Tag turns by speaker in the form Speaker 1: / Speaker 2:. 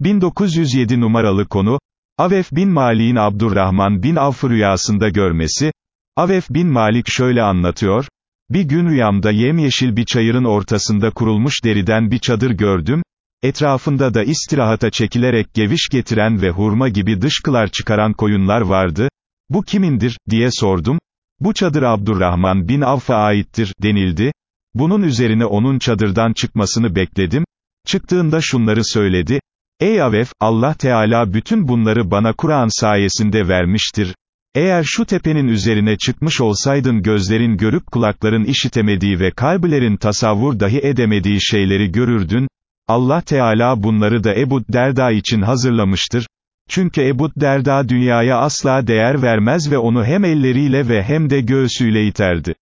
Speaker 1: 1907 numaralı konu, Avef bin Malik'in Abdurrahman bin Avf'ı rüyasında görmesi, Avef bin Malik şöyle anlatıyor, bir gün rüyamda yemyeşil bir çayırın ortasında kurulmuş deriden bir çadır gördüm, etrafında da istirahata çekilerek geviş getiren ve hurma gibi dışkılar çıkaran koyunlar vardı, bu kimindir, diye sordum, bu çadır Abdurrahman bin Avf'a aittir, denildi, bunun üzerine onun çadırdan çıkmasını bekledim, çıktığında şunları söyledi, Ey Avef, Allah Teala bütün bunları bana Kur'an sayesinde vermiştir. Eğer şu tepenin üzerine çıkmış olsaydın gözlerin görüp kulakların işitemediği ve kalbilerin tasavvur dahi edemediği şeyleri görürdün, Allah Teala bunları da Ebu Derda için hazırlamıştır. Çünkü Ebu Derda dünyaya asla değer vermez ve onu hem elleriyle ve hem de göğsüyle iterdi.